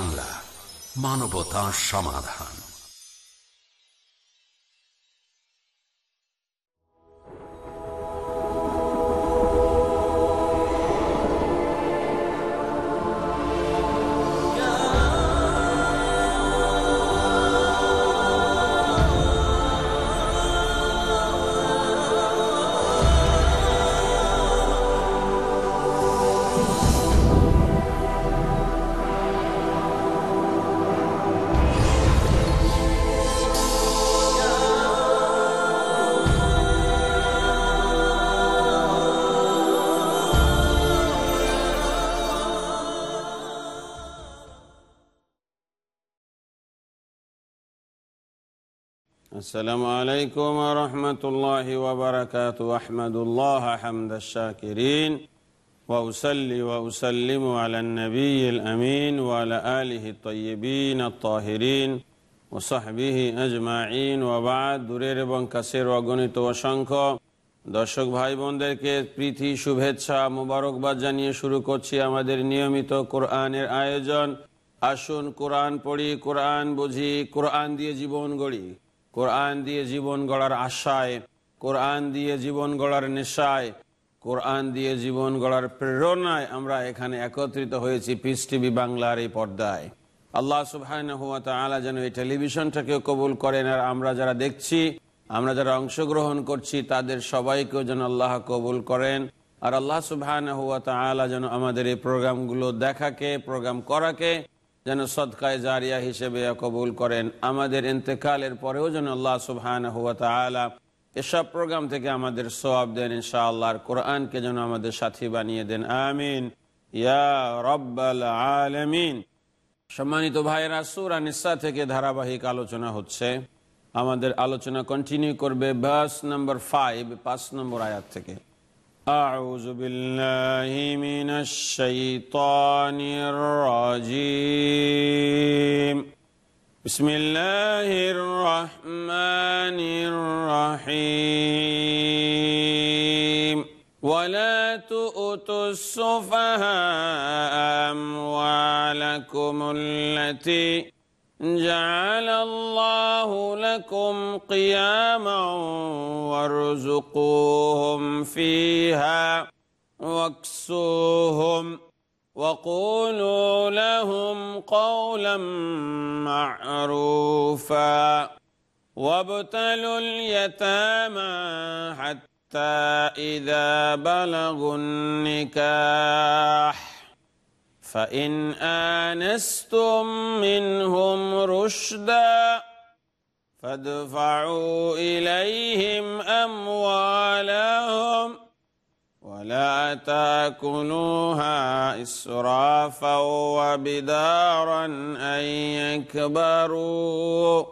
বাংলা মানবতা সমাধান। السلام عليكم ورحمة الله وبركاته أحمد الله حمد الشاكرين وأسلي وأسلم على النبي الأمين وعلى آله الطيبين الطاهرين وصحبه أجمعين وبعد দূরের এবং কাছের অগণিত অসংখ্য দর্শক ভাই বোনদেরকে প্রীতি শুভেচ্ছা মোবারকবাদ জানিয়ে শুরু করছি আমাদের নিয়মিত কোরআনের আয়োজন আসুন কোরআন পড়ি কোরআন বুঝি কোরআন দিয়ে জীবন গড়ি কোরআন দিয়ে জীবন গড়ার আশায়, কোরআন দিয়ে জীবন গড়ার নেশায়, কোরআন দিয়ে জীবন গড়ার প্রেরণায় আমরা এখানে একত্রিত হয়েছি পিস টিভি বাংলার এই পর্দায়। আল্লাহ সুবাহ যেন এই টেলিভিশনটাকেও কবুল করেন আর আমরা যারা দেখছি, আমরা যারা অংশগ্রহণ করছি, তাদের সবাইকেও যেন আল্লাহ কবুল করেন। আর আল্লাহ সুবাহ যেন আমাদের এই প্রোগ্রামগুলো দেখাকে, প্রোগ্রাম করাকে যেন সদকায় জারিয়া হিসেবে কবুল করেন। আমাদের ইন্তেকালের পরেও যেন আল্লাহ তালা এসব প্রোগ্রাম থেকে আমাদের সবাব দেন ইনশাআল্লাহ কোরআনকে যেন আমাদের সাথী বানিয়ে দেন। আমিন। ইয়া রব্বাল সম্মানিত ভাইয়েরা, সুরা নিসা থেকে ধারাবাহিক আলোচনা হচ্ছে। আমাদের আলোচনা কন্টিনিউ করবে বাস নম্বর ফাইভ পাঁচ নম্বর আয়াত থেকে। أعوذ بالله من الشيطان الرجيم. بسم الله الرحمن الرحيم. ولا تؤتوا السفهاء أموالكم التي جعل الله لكم قياما وارزقوهم فيها واكسوهم وقولوا لهم قولا معروفا وابتلوا اليتامى حتى إذا بلغوا النكاح فإن آنستم منهم رشدا فادفعوا إليهم أموالهم ولا تاكلوها إسرافا وبدارا أن يكبروا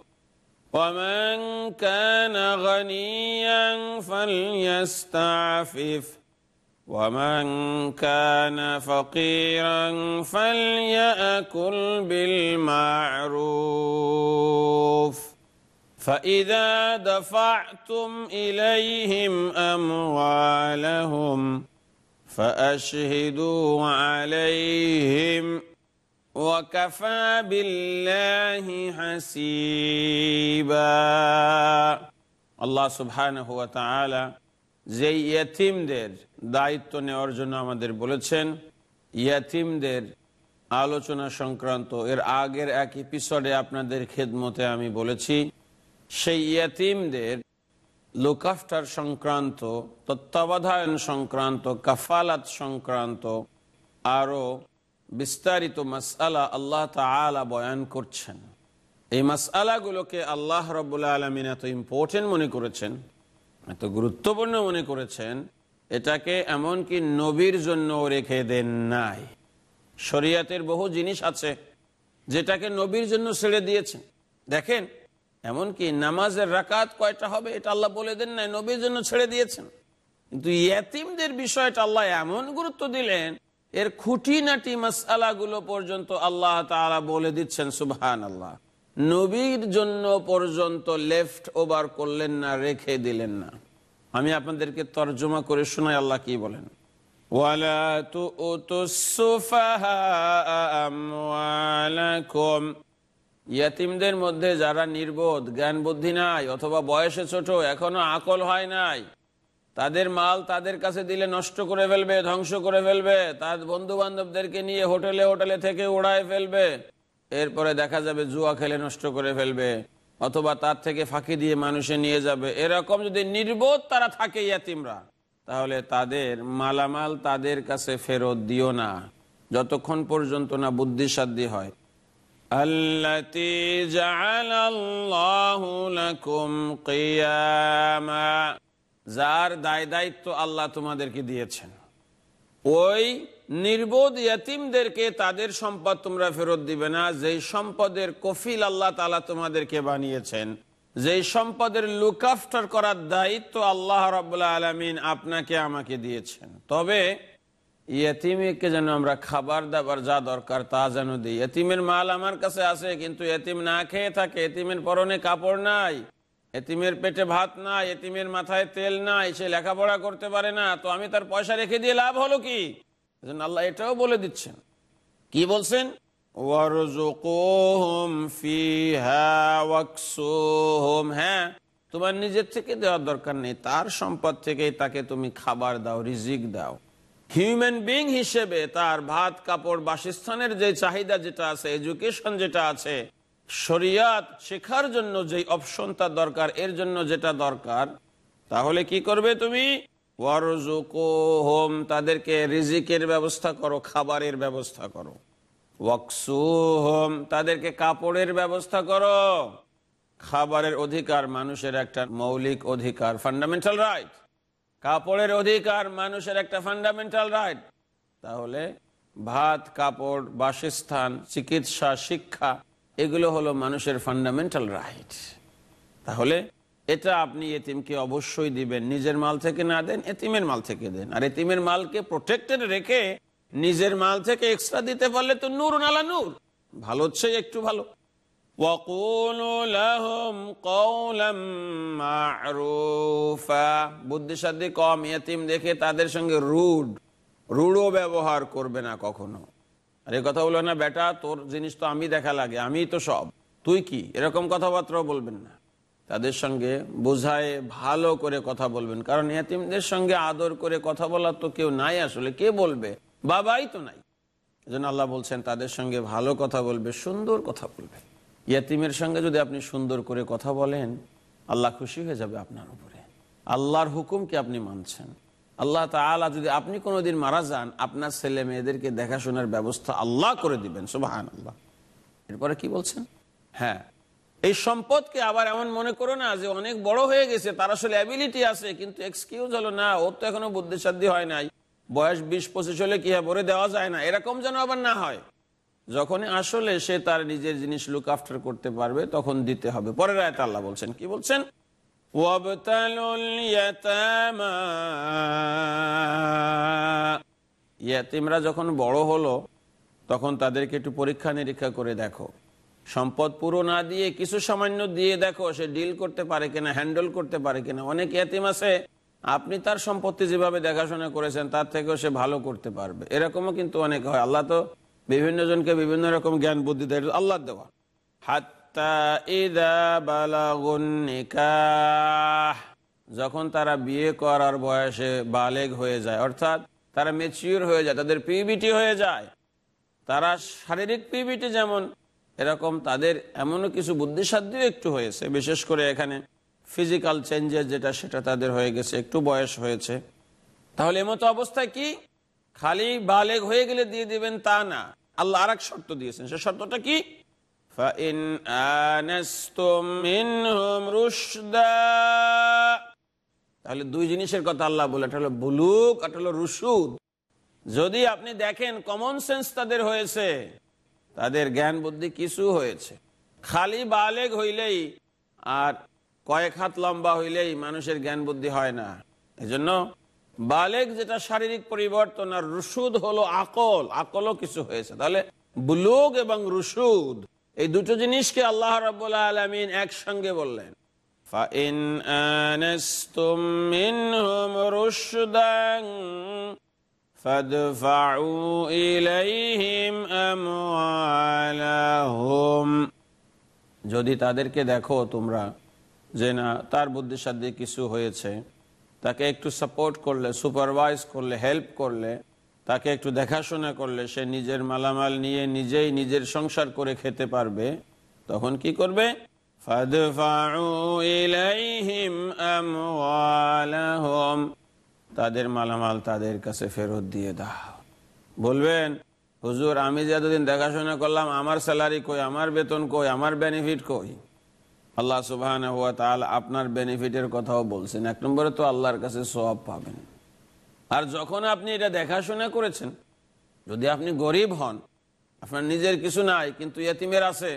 ومن كان غنيا فليستعفف ومن كان فقيرا فليأكل بالمعروف. فإذا دفعتم إليهم أموالهم فأشهدوا عليهم وكفى بالله حسيبا. الله سبحانه وتعالى যে ইয়াতিমদের দায়িত্ব নেওয়ার জন্য আমাদের বলেছেন, ইয়াতিমদের আলোচনা সংক্রান্ত এর আগের এক এপিসোডে আপনাদের খেদমতে আমি বলেছি, সেই ইয়াতিমদের লোকাফটার সংক্রান্ত, তত্ত্বাবধায়ন সংক্রান্ত, কাফালাত সংক্রান্ত আরও বিস্তারিত মাসালা আল্লাহ তালা বয়ান করছেন। এই মাসালাগুলোকে আল্লাহ রবুল্লা আলমিন এত ইম্পর্টেন্ট মনে করেছেন। এত গুরুত্বপূর্ণ মনে করেছেন, এটাকে এমনকি নবীর জন্য রেখে দেন নাই। শরিয়াতের বহু জিনিস আছে যেটাকে নবীর জন্য ছেড়ে দিয়েছেন দেখেন, এমনকি নামাজের রাকাত কয়টা হবে এটা আল্লাহ বলে দেন নাই, নবীর জন্য ছেড়ে দিয়েছেন। কিন্তু ইয়াতিমদের বিষয়টা আল্লাহ এমন গুরুত্ব দিলেন, এর খুঁটিনাটি মাসালাগুলো পর্যন্ত আল্লাহ তালা বলে দিচ্ছেন সুবহান আল্লাহ নবীর জন্য পর্যন্ত লেফট ওভার করলেন না, রেখে দিলেন না। আমি আপনাদেরকে তর্জমা করে শোনাই, আল্লাহ কি বলেন? ইয়াতিমদের মধ্যে যারা নির্বোধ জ্ঞান বুদ্ধি নাই, অথবা বয়সে ছোট, এখনও আকল হয় নাই, তাদের মাল তাদের কাছে দিলে নষ্ট করে ফেলবে, ধ্বংস করে ফেলবে, তার বন্ধু বান্ধবদেরকে নিয়ে হোটেলে হোটেলে থেকে উড়ায় ফেলবে। এরপরে দেখা যাবে জুয়া খেলে নষ্ট করে ফেলবে, অথবা তার থেকে ফাঁকি দিয়ে মানুষে নিয়ে যাবে। এরকম যদি নির্বোধ তারা থাকে ইয়াতিমরা, তাহলে তাদের মালামাল তাদের কাছে ফেরত দিও না, যতক্ষণ পর্যন্ত না বুদ্ধিসাধ্য হয়। যার দায় দায়িত্ব আল্লাহ তোমাদেরকে দিয়েছেন। ওই নির্বোধ ইয়াতিমদেরকে তাদের সম্পদ তোমরা ফেরত দিবে না। যেই সম্পদের কফিল আল্লাহ তালা তোমাদেরকে বানিয়েছেন, যেই সম্পদের লুক আফটার করার দায়িত্ব আল্লাহ রবাহ আলমিন আপনাকে আমাকে দিয়েছেন। তবে ইয়তিমকে যেন আমরা খাবার দাবার যা দরকার তা যেন দিই। এতিমের মাল আমার কাছে আছে, কিন্তু এতিম না খেয়ে থাকে। এতিমের পরনে কাপড় নাই এতিমের পেটে ভাত নাই এতিমের মাথায় তেল নাই, সে লেখাপড়া করতে পারে না, তো আমি তার পয়সা রেখে দিয়ে লাভ হলো কি? আল্লাহ এটাও বলে দিচ্ছেন। কি বলছেন? হ্যাঁ তোমার নিজের থেকে দেওয়ার দরকার নেই, তার সম্পদ থেকেই তাকে তুমি খাবার দাও, রিজিক দাও। হিউম্যান বিং হিসেবে তার ভাত, কাপড়, বাসস্থানের যে চাহিদা যেটা আছে, এডুকেশন যেটা আছে, শরিয়াত শেখার জন্য যে অপশন তার দরকার, এর জন্য যেটা দরকার, তাহলে কি করবে তুমি? হোম তাদেরকে রিজিকের ব্যবস্থা করো, খাবারের ব্যবস্থা করো। হোম তাদেরকে কাপড়ের ব্যবস্থা করো। খাবারের অধিকার মানুষের একটা মৌলিক অধিকার ফান্ডামেন্টাল রাইট কাপড়ের অধিকার মানুষের একটা ফান্ডামেন্টাল রাইট তাহলে ভাত, কাপড়, বাসস্থান, চিকিৎসা, শিক্ষা, এগুলো হলো মানুষের ফান্ডামেন্টাল রাইট তাহলে এটা আপনি এতিমকে অবশ্যই দিবেন। নিজের মাল থেকে না দেন, এতিমের মাল থেকে দেন। আর এতিমের মালকে প্রোটেক্টেড রেখে নিজের মাল থেকে এক্সট্রা দিতে পারলে তো নূর নালা নূর। ভালো হচ্ছে, একটু ভালো। বুদ্ধিসাধ্য কম এতিম দেখে তাদের সঙ্গে রুড। রুডও ব্যবহার করবে না কখনো। আর এ কথা বলবে না, বেটা, তোর জিনিস তো আমি দেখা লাগে আমি তো সব। তুই কি? এরকম কথাবার্তাও বলবেন না। তাদের সঙ্গে বোঝায়, ভালো করে কথা বলবেন। কারণ ইয়াতিমদের সঙ্গে আদর করে কথা বলার তো কেউ নাই আসলে, কে বলবে? বাবাই তো নাই। এজন্য আল্লাহ বলছেন, তাদের সঙ্গে ভালো কথা বলবে, সুন্দর কথা বলবে। ইয়াতিমের সঙ্গে যদি আপনি সুন্দর করে কথা বলেন, আল্লাহ খুশি হয়ে যাবে আপনার উপরে। আল্লাহর হুকুমকে আপনি মানছেন। আল্লাহ তালা যদি আপনি কোনোদিন মারা যান, আপনার ছেলে মেয়েদেরকে দেখাশোনার ব্যবস্থা আল্লাহ করে দিবেন সুবাহান আল্লাহ এরপরে কি বলছেন? হ্যাঁ এই সম্পদকে আবার এমন মনে করো না যে অনেক বড় হয়ে গেছে, তার আসলে অ্যাবিলিটি আছে, কিন্তু এক্সকিউজ হলো না, ওর তো এখনও বুদ্ধিসাধ্যি হয় নাই। বয়স বিশ, পঁচিশ হলে কি ভরে দেওয়া যায় না। এরকম যেন আবার না হয়। যখন আসলে সে তার নিজের জিনিস লুক আফটার করতে পারবে, তখন দিতে হবে। পরের আয়তা আল্লাহ বলছেন, কি বলছেন? যখন বড় হলো, তখন তাদেরকে একটু পরীক্ষা নিরীক্ষা করে দেখো। সম্পদ পুরো না দিয়ে কিছু সামান্য দিয়ে দেখো, সে ডিল করতে পারে কিনা হ্যান্ডেল করতে পারে কিনা। অনেক এতিম আছে, আপনি তার সম্পত্তি যেভাবে দেখাশোনা করেছেন, তার থেকেও সে ভালো করতে পারবে। এরকমও কিন্তু অনেক হয়। আল্লাহ তো বিভিন্ন জনকে বিভিন্ন রকম জ্ঞান, বুদ্ধি দেয় আল্লাহ দেওয়া। যখন তারা বিয়ে করার বয়সে বালেগ হয়ে যায়, অর্থাৎ তারা মেচিউর হয়ে যায়, তাদের পিবিটি হয়ে যায়, তারা শারীরিক পিবিটি যেমন এরকম তাদের এমনও কিছু বুদ্ধিসাধ্যও একটু হয়েছে, বিশেষ করে এখানে ফিজিক্যাল চেঞ্জেস যেটা, সেটা তাদের হয়ে গেছে, একটু বয়স হয়েছে। তাহলে এমতো অবস্থায় কি? খালি বালেগ হয়ে গেলে দিয়ে দিবেন তা না। আল্লাহ আর শর্ত দিয়েছেন, সে শর্তটা কি? তাহলে দুই জিনিসের কথা আল্লাহ বলে, এটা হলো বুলুক, এটা হলো রুসুদ যদি আপনি দেখেন কমন সেন্স তাদের হয়েছে তাদের জ্ঞান বুদ্ধি কিছু হয়েছে। খালি বালেগ হইলেই আর কয়েক হাত লম্বা হইলেই মানুষের জ্ঞান বুদ্ধি হয় না। এজন্য বালেক যেটা শারীরিক পরিবর্তন আর রুসুদ হলো আকল, আকলও কিছু হয়েছে। তাহলে বুলুক এবং রুসুদ এই দুটো জিনিসকে আল্লাহ রবাহ আলমিন একসঙ্গে বললেন। فادفعوا إليهم أموالهم যদি তাদেরকে দেখো তোমরা যে না তার বুদ্ধির সাথে কিছু হয়েছে তাকে একটু সাপোর্ট করলে সুপারভাইজ করলে হেল্প করলে তাকে একটু দেখাশোনা করলে সে নিজের মালামাল নিয়ে নিজেই নিজের সংসার করে খেতে পারবে তখন কি করবে فَادْفَعُوا إِلَيْهِمْ أَمْوَالَهُمْ তাদের মালামাল তাদের কাছে ফেরত দিয়ে দাও। বলবেন, হুজুর, আমি যে এতদিন দেখাশোনা করলাম, আমার স্যালারি কই, আমার বেতন কই, আমার বেনিফিট কই? আল্লাহ সুবাহ আপনার বেনিফিটের কথাও বলছেন। এক নম্বরে তো আল্লাহর কাছে সব পাবেন। আর যখন আপনি এটা দেখাশোনা করেছেন, যদি আপনি গরিব হন, আপনার নিজের কিছু নাই, কিন্তু ইয়তিমের আছে,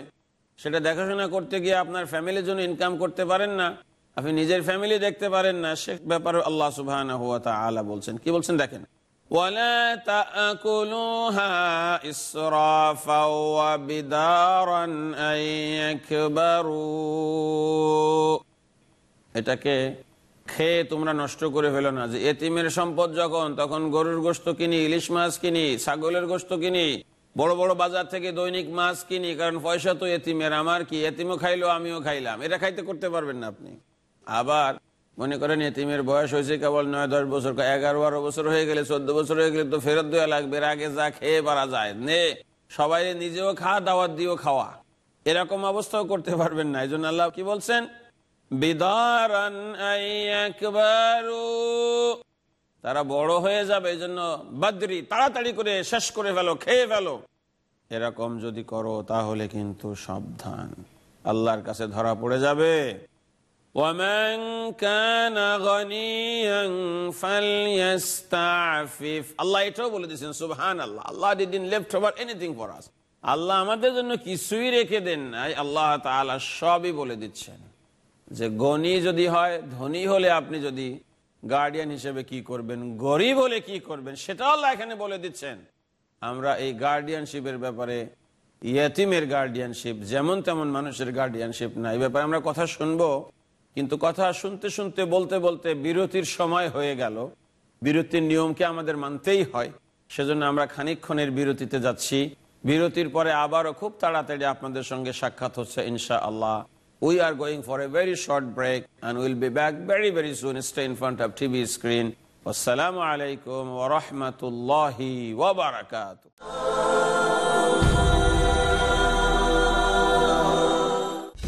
সেটা দেখাশোনা করতে গিয়ে আপনার ফ্যামিলির জন্য ইনকাম করতে পারেন না আপনি নিজের ফ্যামিলি দেখতে পারেন না সে ব্যাপারে আল্লাহ সুবাহ আলা বলছেন কি বলছেন দেখেন ولا تأكلوها إسرافا وبدارا أن يكبروا এটাকে খেয়ে তোমরা নষ্ট করে ফেলো না যে এতিমের সম্পদ যখন তখন গরুর গোস্ত কিনি ইলিশ মাছ কিনি ছাগলের গোস্ত কিনি বড় বড় বাজার থেকে দৈনিক মাছ কিনি কারণ পয়সা তো এতিমের আমার কি এতিমও খাইলো আমিও খাইলাম এটা খাইতে করতে পারবেন না আপনি আবার মনে করেন এতিমের বয়স হয়েছে কেবল নয়, দশ বছর, এগারো, বারো বছর হয়ে গেলে, চোদ্দ বছর হয়ে গেলে তো ফেরত দেওয়া লাগবে আগে যা খেয়ে পারা যায়। নে, সবাই নিজেও খাওয়া দাওয়াত দিয়েও খাওয়া। এরকম অবস্থাও করতে পারবেন না। এই জন্য আল্লাহ কি বলছেন? তারা বড় হয়ে যাবে এই জন্য বাদ্রি, তাড়াতাড়ি করে শেষ করে ফেলো, খেয়ে ফেলো। এরকম যদি করো, তাহলে কিন্তু সাবধান। আল্লাহর কাছে ধরা পড়ে যাবে। ومن كان غنيا فليستعفف আল্লাহ এটাও বলে দিয়েছেন সুবহান আল্লাহ আল্লাহ didn't left over anything for us আল্লাহ আমাদের জন্য কিছুই রেখে দেন নাই আল্লাহ তাআলা সবই বলে দিচ্ছেন যে গণী যদি হয় ধনী হলে আপনি যদি গার্ডিয়ান হিসেবে কি করবেন গরিব হলে কি করবেন সেটাও আল্লাহ এখানে বলে দিচ্ছেন আমরা এই গার্ডিয়ানশিপের ব্যাপারে ইয়েতিমের গার্ডিয়ানশিপ যেমন তেমন মানুষের গার্ডিয়ানশিপ না এই ব্যাপারে আমরা কথা শুনবো কিন্তু কথা শুনতে শুনতে বলতে বলতে বিরতির সময় হয়ে গেল। বিরতির নিয়মকে আমাদের মানতেই হয়। সেজন্য আমরা খানিকক্ষণের বিরতিতে যাচ্ছি। বিরতির পরে আবারও খুব তাড়াতাড়ি আপনাদের সঙ্গে সাক্ষাৎ হচ্ছে ইনশা আল্লাহ We are going for a very short break and we'll be back very, very soon. Stay in front of TV screen. Wassalamu alaikum wa rahmatullahi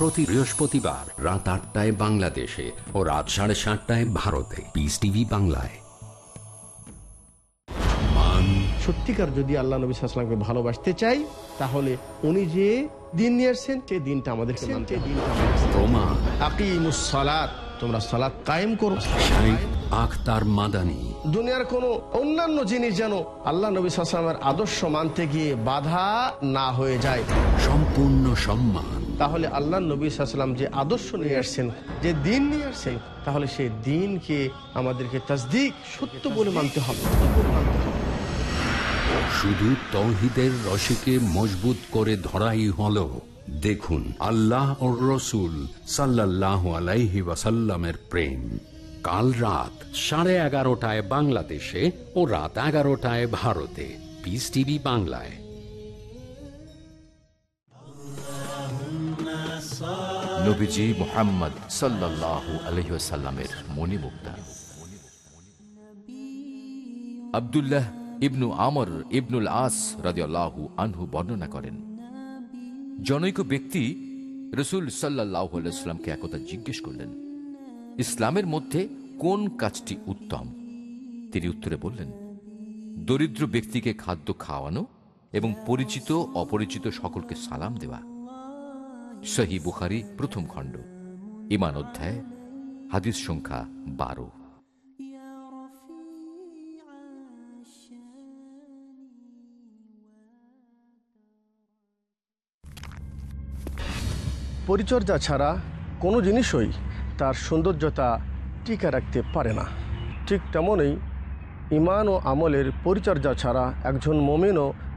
প্রতি বৃহস্পতিবার রাত আটটায় বাংলাদেশে ও রাত সাড়ে সাতটায় ভারতে। পিস টিভি বাংলায়। মান। সত্যিকার যদি আল্লাহ নবী সাল্লামকে ভালোবাসতে চাই তাহলে উনি যে দিন নিয়ে এসছেন সেই দিনটা আমাদেরকে মানতে হবে। দিনটা আমাদের তোমরা সালাত কায়েম করো। আখতার মাদানী। দুনিয়ার কোন অন্যান্য জিনিস যেন আল্লাহ নবী সাল্লামের আদর্শ মানতে গিয়ে বাধা না হয়ে যায়। সম্পূর্ণ সম্মান। তাহলে আল্লাহ নবী সাল্লাম যে আদর্শ নিয়ে আসছেন, যে দিন নিয়ে আসছেন, তাহলে সেই দিনকে আমাদেরকে তাসদিক সত্য বলে মানতে হবে। শুধু তৌহিদের রশিকে মজবুত করে ধরাই হলো। দেখুন, আল্লাহ ও রসুল সাল্লাহ আলাইহি ওয়াসাল্লামের প্রেম। কাল রাত সাড়ে এগারোটায় বাংলাদেশে ও রাত এগারোটায় ভারতে। পিস টিভি বাংলায়। নবীজি মোহাম্মদ সাল্লাল্লাহু আলহিসাল্লামের মণিমুক্তা। আবদুল্লাহ ইবনু আমর ইবনুল আস রাদিয়াল্লাহু আনহু বর্ণনা করেন, জনৈক ব্যক্তি রসুল সাল্লাহ আলাইস্লামকে একথা জিজ্ঞেস করলেন, ইসলামের মধ্যে কোন কাজটি উত্তম? তিনি উত্তরে বললেন, দরিদ্র ব্যক্তিকে খাদ্য খাওয়ানো এবং পরিচিত, অপরিচিত সকলকে সালাম দেওয়া। সহি বুখারি প্রথম খণ্ড, ইমান অধ্যায়, হাদিস সংখ্যা বারো। পরিচর্যা ছাড়া কোনো জিনিসই তার সৌন্দর্যতা টিকে রাখতে পারে না। ঠিক তেমনই ইমান ও আমলের পরিচর্যা ছাড়া একজন মমিনও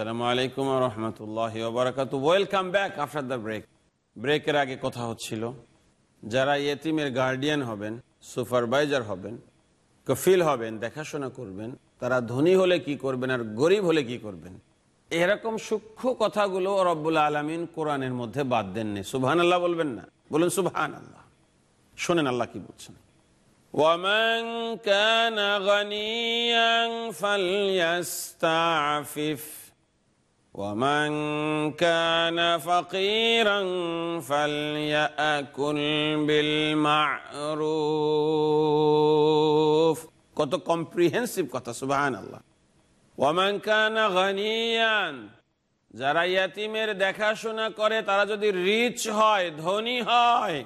আসসালামু আলাইকুম রহমতুল্লাহ বারাকাতু welcome back after the break ব্রেকের আগে কথা হচ্ছিল যারা ইয়েতিমের গার্ডিয়ান হবেন সুপারভাইজার হবেন কফিল হবেন দেখাশোনা করবেন তারা ধনী হলে কি করবেন আর গরিব হলে কি করবেন এরকম সূক্ষ্ম কথাগুলো রব্বুল আলমিন কোরআনের মধ্যে বাদ দেননি সুবহান আল্লাহ বলবেন না বলুন সুবহান আল্লাহ শোনেন আল্লাহ কি বলছেন ومن كان غنيا فليستعفف ومن كان فقيرا فليأكل بالمعروف কত কম্প্রিহেন্সিভ কথা সুবাহান আল্লাহ ওয়ামান কানা গানিয়ান যারা ইয়াতিমের দেখাশোনা করে তারা যদি রিচ হয় ধনী হয়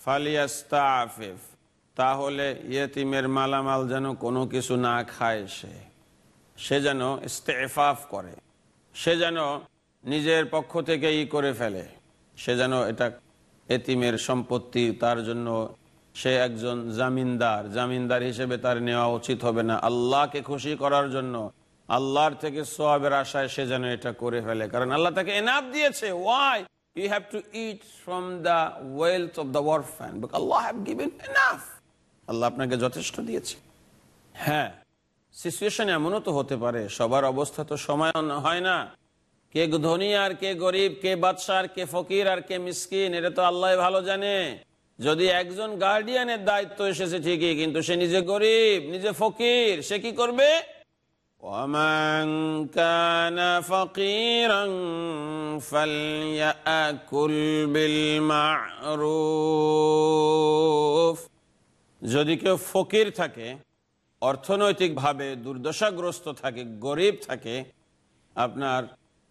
ফালিয়াস্তাফিফ তাহলে ইয়েতিমের মালামাল যেন কোনো কিছু না খায় সে সে যেন ইস্তেফাফ করে সে যেন নিজের পক্ষ থেকে ই করে ফেলে। সে যেন এটা এতিমের সম্পত্তি, তার জন্য সে একজন জামিনদার। জামিনদার হিসেবে তার নেওয়া উচিত হবে না। আল্লাহকে খুশি করার জন্য আল্লাহর থেকে সোয়াবের আশায় সে যেন এটা করে ফেলে। কারণ আল্লাহ তাকে এনাফ দিয়েছে। Why you have to eat from the wealth of the orphan Allah have enough আল্লাহ আপনাকে যথেষ্ট দিয়েছে। হ্যাঁ সিচুয়েশন এমনও তো হতে পারে সবার অবস্থা তো সময় হয় না কে ধনী আর কে গরিব কে বাদশাহ আর কে ফকির আর কে মিসকিন এটা তো আল্লাহ ভালো জানে যদি একজন গার্ডিয়ানের দায়িত্ব এসেছে ঠিকই কিন্তু সে নিজে গরিব নিজে ফকির সে কি করবে ومن كان فقيرا فليأكل بالمعروف যদি কেউ ফকির থাকে অর্থনৈতিকভাবে দুর্দশাগ্রস্ত থাকে, গরিব থাকে, আপনার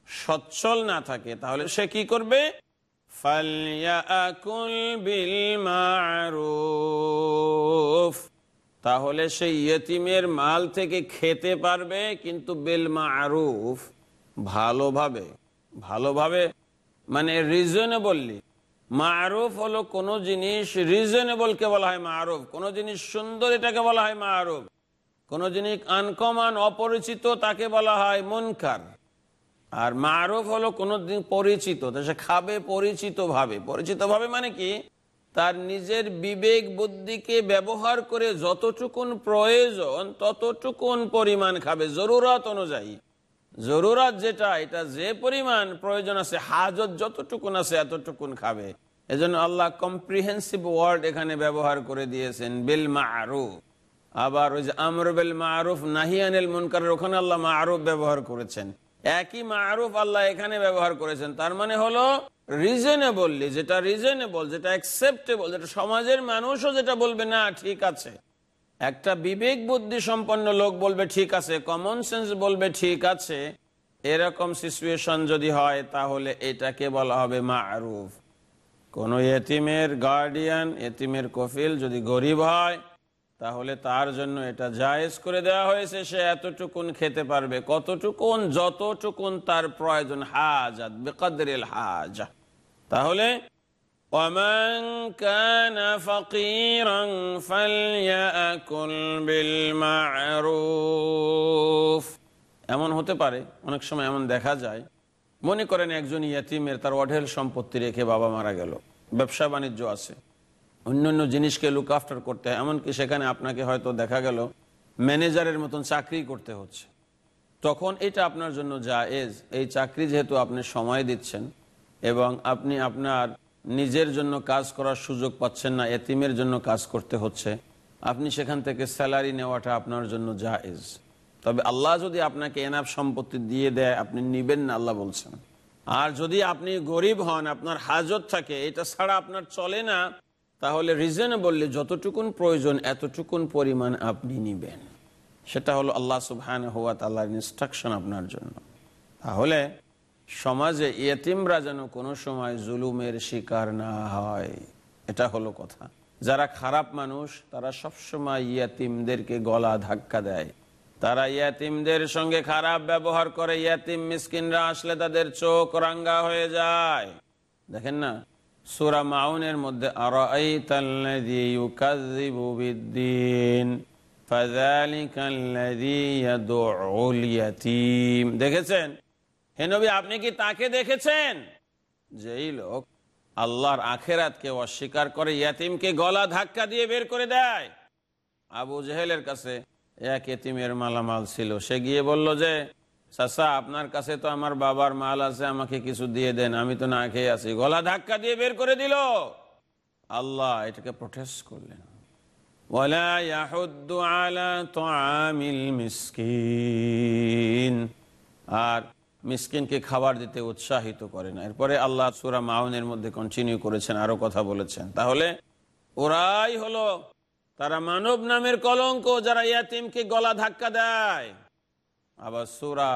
সচ্ছল না থাকে, তাহলে সে কি করবে? তাহলে সে ইয়তিমের মাল থেকে খেতে পারবে, কিন্তু বেল মারুফ ভালোভাবে ভালোভাবে মানে রিজনেবললি মারুফ হলো কোন জিনিস রিজনেবল কে বলা হয় মারুফ, কোন জিনিস সুন্দর এটাকে বলা হয় মারুফ। কোন জিনিস আনকমান, অপরিচিত, তাকে বলা হয় মনকার। আর মারুফ হলো কোন দিন পরিচিত সে খাবে পরিচিত ভাবে পরিচিত ভাবে মানে কি? তার নিজের বিবেক বুদ্ধিকে ব্যবহার করে যতটুকুন প্রয়োজন, ততটুকুন পরিমাণ খাবে। জরুরত অনুযায়ী। জরুরত যেটা, এটা যে পরিমাণ প্রয়োজন আছে, হাজত যতটুকুন আছে, এতটুকুন খাবে। এজন্য আল্লাহ কম্প্রিহেন্সিভ ওয়ার্ড এখানে ব্যবহার করে দিয়েছেন, বিল মারুফ। আবার ওই যে আমর বিল মারুফ নাহিয়ানিল মুনকার, ওখানে আল্লাহ মারুফ ব্যবহার করেছেন। একই মারুফ আল্লাহ এখানে ব্যবহার করেছেন। তার মানে হলো রিজনেবললি যেটা রিজনেবল যেটা অ্যাকসেপ্টেবল যেটা সমাজের মানুষও যেটা বলবে, না, ঠিক আছে। একটা বিবেক বুদ্ধি সম্পন্ন লোক বলবে, ঠিক আছে। কমন সেন্স বলবে, ঠিক আছে। এরকম সিচুয়েশন যদি হয়, তাহলে এটাকে বলা হবে মারুফ। কোন এতিমের গার্ডিয়ান এতিমের কফিল যদি গরিব হয় তাহলে তার জন্য এটা জায়েজ করে দেওয়া হয়েছে সে এতটুকুন খেতে পারবে কতটুকুন যতটুকুন তার প্রয়োজন হাজাত বেকাদরিল হাজা তাহলে ومن كان فقيرا فليأكل بالمعروف এমন হতে পারে অনেক সময় এমন দেখা যায় মনে করেন একজন ইয়াতিমের তার অঢেল সম্পত্তি রেখে বাবা মারা গেল ব্যবসা বাণিজ্য আছে অন্যান্য জিনিসকে লুক আফটার করতে হয়। এমনকি সেখানে আপনাকে হয়তো দেখা গেল ম্যানেজারের মতন চাকরি করতে হচ্ছে। তখন এটা আপনার জন্য জায়েজ। এই চাকরি যেহেতু আপনি সময় দিচ্ছেন এবং আপনি আপনার নিজের জন্য কাজ করার সুযোগ পাচ্ছেন না, এতিমের জন্য কাজ করতে হচ্ছে, আপনি সেখান থেকে স্যালারি নেওয়াটা আপনার জন্য জায়েজ। তবে আল্লাহ যদি আপনাকে এনাফ সম্পত্তি দিয়ে দেয়, আপনি নিবেন না, আল্লাহ বলছেন। আর যদি আপনি গরিব হন, আপনার হাজত থাকে, এটা ছাড়া আপনার চলে না তাহলে রিজনেবললি যতটুকুন প্রয়োজন, এতটুকুন পরিমাণ আপনি নিবেন। সেটা হলো আল্লাহ সুবহান হুয়া তাল্লাহ ইনস্ট্রাকশন আপনার জন্য। তাহলে সমাজে ইয়েতিমরা যেন কোনো সময় জুলুমের শিকার না হয়, এটা হলো কথা। যারা খারাপ মানুষ, তারা সবসময় ইয়াতিমদেরকে গলা ধাক্কা দেয়। তারা ইয়াতিমদের সঙ্গে খারাপ ব্যবহার করে, ইয়াতিম মিসকিনরা আসলে তাদের চোখ রাঙ্গা হয়ে যায়। দেখেন না? সুরা মাউনের মধ্যে দেখেছেন? হে নবী, আপনি কি তাকে দেখেছেন? যেই লোক আল্লাহর আখেরাতকে অস্বীকার করে ইয়াতিমকে গলা ধাক্কা দিয়ে বের করে দেয়। আবু জেহেলের কাছে এক এতিমের মালামাল ছিল। সে গিয়ে বলল যে চাষা আপনার কাছে তো আমার বাবার মাল আছে, আমাকে কিছু দিয়ে দেন, আমি তো না খেয়ে আছি। গলা ধাক্কা দিয়ে বের করে দিল। আল্লাহ এটাকে প্রোটেস্ট করলেন। আর মিসকিনকে খাবার দিতে উৎসাহিত করে না। এরপরে আল্লাহ সুরা মাউনের মধ্যে কন্টিনিউ করেছেন, আরও কথা বলেছেন। তাহলে ওরাই হলো তারা মানব নামের কলঙ্ক, যারা ইয়াতিমকে গলা ধাক্কা দেয়। আবার সুরা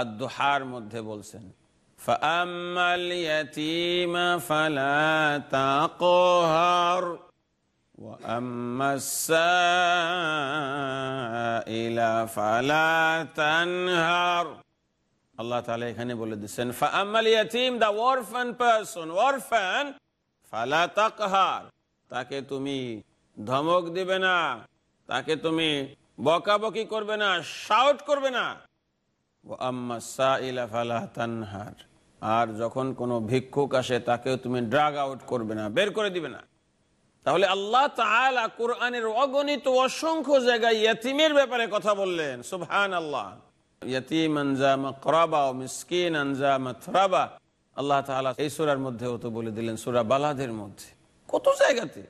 আদহার মধ্যে বলছেন আল্লাহ তালা এখানে বলে দিচ্ছেন ফামাল ইয়াতিম, দা ওয়ারফান পারসন ওয়ারফান ফালা তাকহার, তাকে তুমি ধমক দিবে না, তাকে তুমি বকাবকি করবে না শাউট করবে না। আর যখন কোনো ভিক্ষুক আসে, তাকেও তুমি ড্রাগ আউট করবে না, বের করে দিবে না। তাহলে আল্লাহ কোরআনের অগণিত অসংখ্য জায়গায় ইয়াতিমের ব্যাপারে কথা বললেন সুবহান আল্লাহ আল্লাহ এই সুরার মধ্যেও তো বলে দিলেন, সূরা বালাদের মধ্যে। কত জায়গাতে?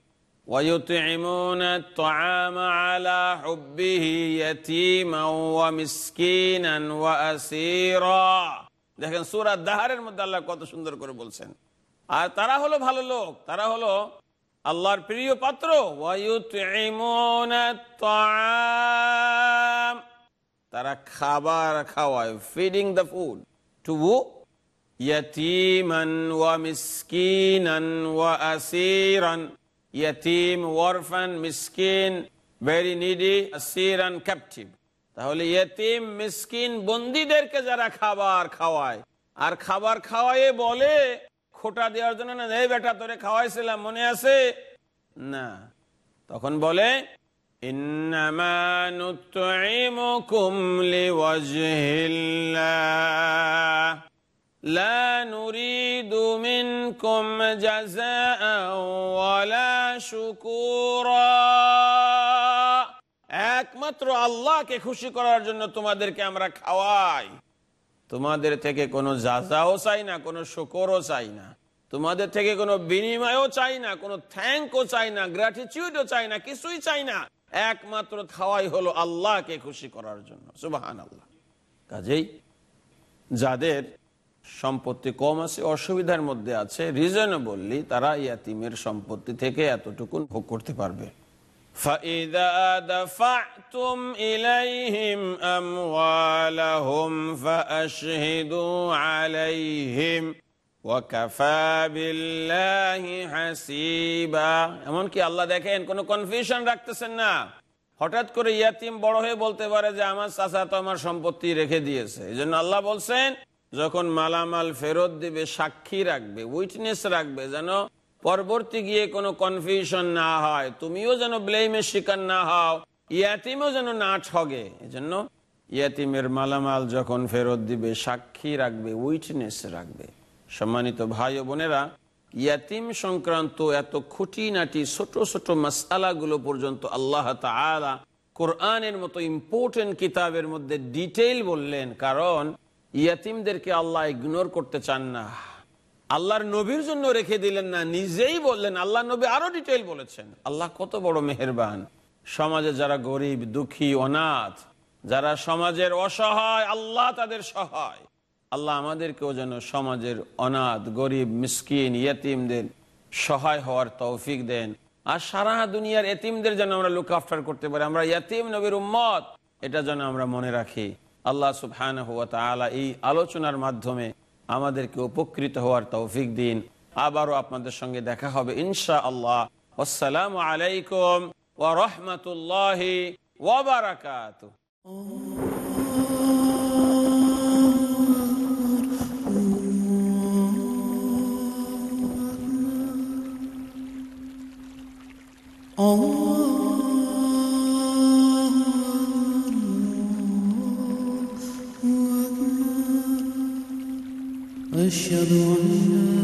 ويطعمون الطعام على حبه يتيما ومسكينا واسيرا দেখেন সূরা দাহারের মধ্যে আল্লাহ কত সুন্দর করে বলছেন আর তারা হলো ভালো লোক তারা হলো আল্লাহর প্রিয় পাত্র ويطعمون الطعام তারা খাবার খাওয়ায় ফিডিং দ্য ফুড টু ইয়াতিমান ওয়া মিসকিনান ওয়া আসীরান ইয়াতিম, ওয়ারফান, মিসকিন ভেরি নিডি সিরান ক্যাপটিভ তাহলে ইয়তিম, মিসকিন বন্দীদেরকে যারা খাবার খাওয়ায়, আর খাবার খাওয়াইয়ে বলে, খোটা দেওয়ার জন্য না, এই বেটা, তোরে খাওয়াইছিলাম, মনে আছে? না। তখন বলে, ইন্নামা لا نريد منكم جزاء ولا شكورا একমাত্র আল্লাহকে খুশি করার জন্য তোমাদেরকে আমরা খাওয়াই তোমাদের থেকে কোনো যাজাও চাই না কোনো শুকরও চাই না তোমাদের থেকে কোনো বিনিময়ও চাই না কোনো থ্যাঙ্কও চাই না গ্র্যাটিচিউডও চাই না কিছুই চাই না একমাত্র খাওয়াই হলো আল্লাহকে খুশি করার জন্য সুবাহান আল্লাহ কাজেই যাদের সম্পত্তি কম আছে অসুবিধার মধ্যে আছে রিজনেবললি তারা ইয়াতিমের সম্পত্তি থেকে এতটুকু ভোগ করতে পারবে فَإِذَا دَفَعْتُمْ إِلَيْهِمْ أَمْوَالَهُمْ فَأَشْهِدُوا عَلَيْهِمْ وَكَفَى بِاللَّهِ حَسِيبًا এমনকি আল্লাহ দেখেন কোনো কনফিউশন রাখতেছেন না হঠাৎ করে ইয়াতিম বড় হয়ে বলতে পারে যে আমার চাচা তো আমার সম্পত্তি রেখে দিয়েছে এই জন্য আল্লাহ বলছেন যখন মালামাল ফেরত দিবে, সাক্ষী রাখবে উইটনেস রাখবে, যেন পরবর্তী গিয়ে কোনো কনফিউশন না হয়, তুমিও যেন ব্লেমের শিকার না হও, ইয়াতিমও যেন না ঠগে। এজন্য ইয়াতিমের মালামাল যখন ফেরত দিবে, সাক্ষী রাখবে উইটনেস রাখবে। সম্মানিত ভাই ও বোনেরা, ইয়াতিম সংক্রান্ত এত খুঁটিনাটি, ছোট ছোট মাসালাগুলো পর্যন্ত আল্লাহ তালা কোরআনের মতো ইম্পর্টেন্ট কিতাবের মধ্যে ডিটেইল বললেন, কারণ ইয়াতিমদেরকে আল্লাহ ইগনোর করতে চান না। আল্লাহর নবীর জন্য রেখে দিলেন না, নিজেই বললেন আল্লাহ নবী আরও ডিটেল বলেছেন। আল্লাহ কত বড় মেহেরবান। সমাজে যারা গরিব, দুঃখী, অনাথ, যারা সমাজের অসহায়, আল্লাহ তাদের সহায়। আল্লাহ আমাদেরকেও যেন সমাজের অনাথ, গরিব, মিসকিন, ইয়তিমদের সহায় হওয়ার তৌফিক দেন। আর সারা দুনিয়ার এতিমদের যেন আমরা লুক আফটার করতে পারি। আমরা ইয়াতিম নবীর উম্মত, এটা যেন আমরা মনে রাখি। আল্লাহ সুবহান হুয়া তালা এই আলোচনার মাধ্যমে আমাদেরকে উপকৃত হওয়ার তৌফিক দিন। আবারও আপনাদের সঙ্গে দেখা হবে ইনশা আল্লাহ আসসালামু আলাইকুম ওয়া রহমতুল্লাহি ওয়া বারাকাতুহু। واشهد أن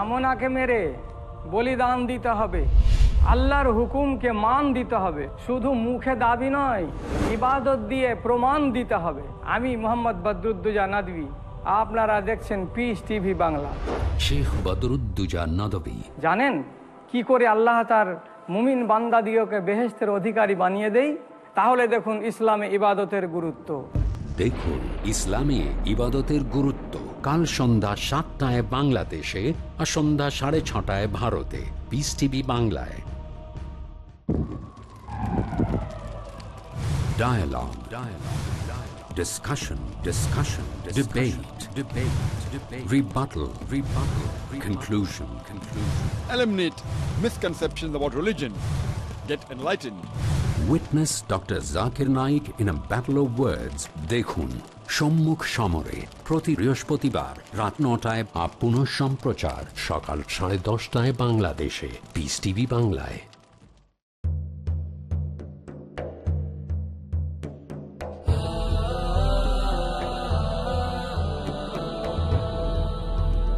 কামনাকে মেরে বলিদান দিতে হবে। আল্লাহর হুকুমকে মান দিতে হবে। শুধু মুখে দাবি নয় ইবাদত দিয়ে প্রমাণ দিতে হবে। আমি মোহাম্মদ বদরুদ্দুজা নাদবি। আপনারা দেখছেন পিস টিভি বাংলা। শেখ বদরুদ্দুজা নদবী। জানেন কি করে আল্লাহ তার মুমিন বান্দাদিওকে বেহেস্তের অধিকারী বানিয়ে দেই? তাহলে দেখুন ইসলামে ইবাদতের গুরুত্ব। দেখুন ইসলামে ইবাদতের গুরুত্ব। কাল সন্ধ্যা সাতটায় বাংলাদেশে আর সন্ধ্যা সাড়ে ছটায় ভারতে পিস টিভি বাংলায় Dialogue. Dialogue. Dialogue. Discussion. Discussion. Debate. Debate. Debate. Rebuttal. Rebuttal. Conclusion. Conclusion. eliminate misconceptions about religion, get enlightened. Witness Dr. Zakir Naik in a battle of words. দেখুন সম্মুখ সমরে প্রতি বৃহস্পতিবার রাত নটায় আপ সম্প্রচার সকাল সাড়ে দশটায় বাংলাদেশে পিস টিভি বাংলায়।